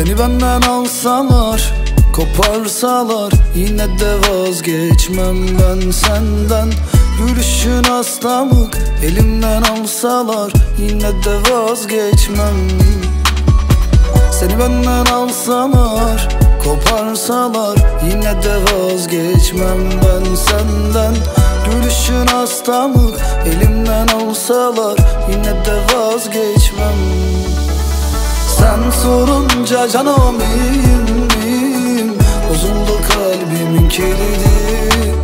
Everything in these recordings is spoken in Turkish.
Seni benden alsalar Koparsalar Yine de vazgeçmem ben senden. Gülüşün aslamık Elimden alsalar Yine de vazgeçmem. Seni benden alsalar Koparsalar Yine de vazgeçmem ben senden. Gülüşün aslamık Elimden alsalar Yine de vazgeçmem Sen sorunca canım iyiyim Bozuldu kalbimin kilidi.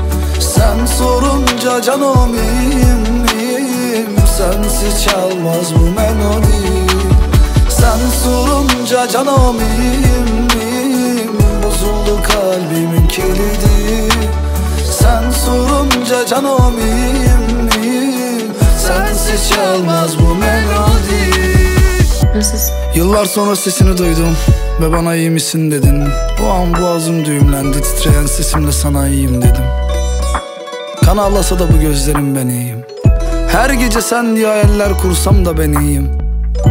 Sen sorunca canım iyiyim Sensiz çalmaz bu melodi. Sen sorunca canım iyiyim Bozuldu kalbimin kilidi. Sen sorunca canım iyiyim. Sensiz çalmaz bu melodi. Nasılsın? Yıllar sonra sesini duydum ve bana iyi misin dedin. O an boğazım düğümlendi titreyen sesimle sana iyiyim dedim. Kan ağlasa da bu gözlerim ben iyiyim. Her gece sen diye hayaller kursam da ben iyiyim.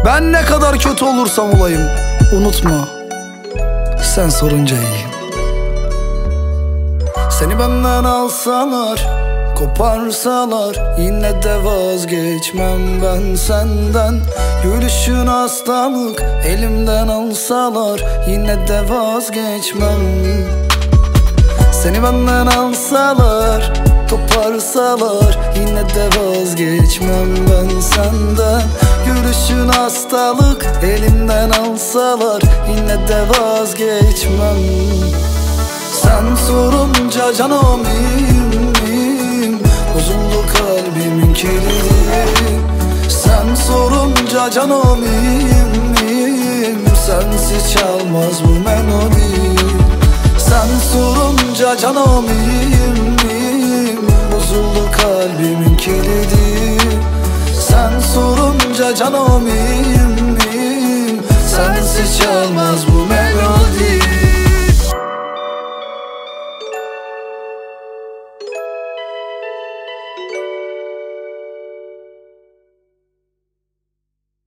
Ben ne kadar kötü olursam olayım Unutma. Sen sorunca iyiyim. Seni benden alsalar Koparsalar yine de vazgeçmem ben senden. Gülüşün aslanlık elimden alsalar yine de vazgeçmem. Seni benden alsalar koparsalar yine de vazgeçmem ben senden. Gülüşün hastalık elimden alsalar yine de vazgeçmem. Sen sorunca canım iyiyim, Ama canım iyiyim, Sensiz çalmaz bu melodi. Sen sorunca canım iyiyim, iyiyim Bozuldu kalbimin kilidi. Sen sorunca canım iyiyim, Sensiz çalmaz bu melodi.